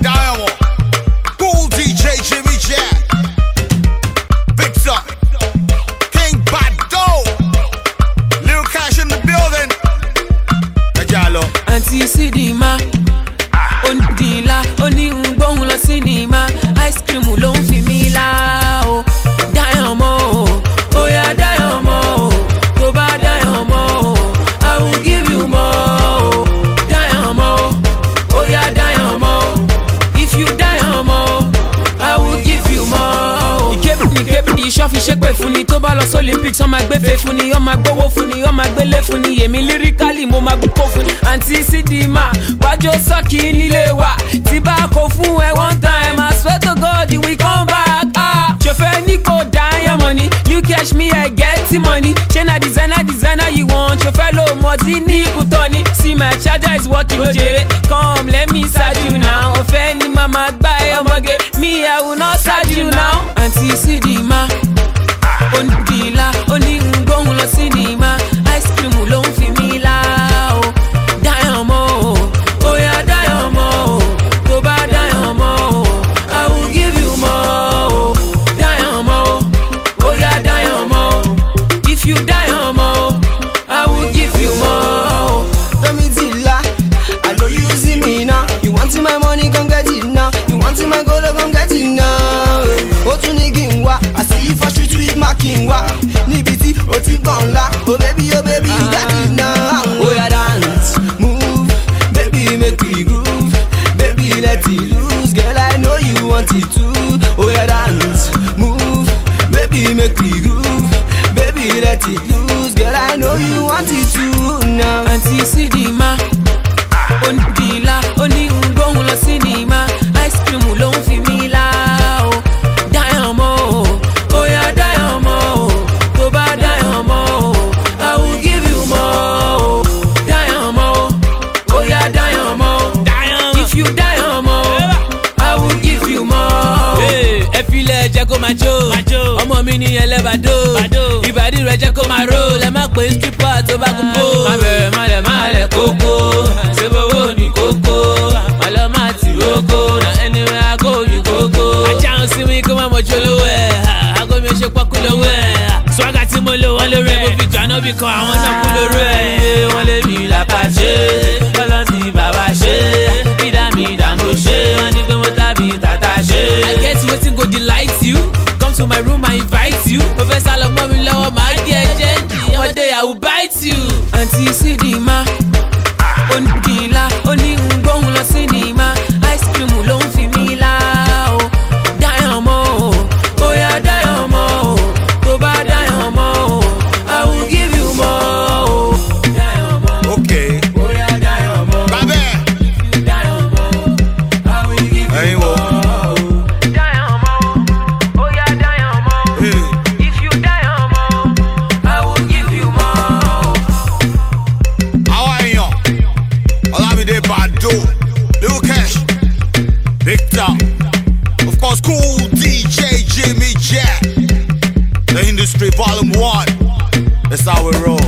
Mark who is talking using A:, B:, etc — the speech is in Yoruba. A: Dial.
B: wọ́n fi ṣépè fún ni tó bá lọ sólympics wọ́n máa gbéfe fún ni wọ́n máa gbówó fún ni wọ́n máa gbélé fún ni èmi lírikálì mo máa gbúkó fún ni àǹtí sídìímà wájú sọ́ọ̀kì nílé wa tí bá kó fún ẹ one time I swear to God we come back. Ah, ṣòfẹ́ ní kò dá yán mọ́ ni you catch me I get money ṣé na designer designer you want ṣòfẹ́ ló mọ̀ sí ní ìkútọ́ ni see my charger is working jere come let me charge you now ọ̀fẹ́ ni màmá gbá ẹ ọmọge me I will not charge you
A: magologo ngati náà ó tún ní kí n wá àṣì ìfọ́sí tún ìmá kí n wá níbi tí ó ti gbọ̀n ńlá ó bẹ́bí ó bẹ́bí now. Oh oya oh oh, dance move baby make we groove baby let it loose girl i know you want it too Oh oya dance move baby make we groove baby let it loose girl i know you want it too now. àǹtí
B: sídìí má ó ní dìlà ó mi ní ẹlẹ́bàdó ìbàdí rẹ̀ jẹ́ kó máa ró lẹ má pé stripper tó bá kún bó. má bẹ̀rẹ̀ má lẹ̀ má lẹ̀ kókó ṣé bowó ni kókó má lọ má ti rókó na ẹni rẹ̀ aago yìí kókó. ajá ń sinmi kó má mọ̀jú olówó ẹ̀ aago mi ò ṣe pọ́kú lówó ẹ̀ swagger tí mo lò wọ́n lórí ẹ̀ mo fi jù àná bí kan àwọn náà lórí ẹ̀. I will bite you. Àǹtí sídìí má, ó ní dìlá, ó ní ń gbóhùn lọ sí
A: Street Volume 1. That's how we roll.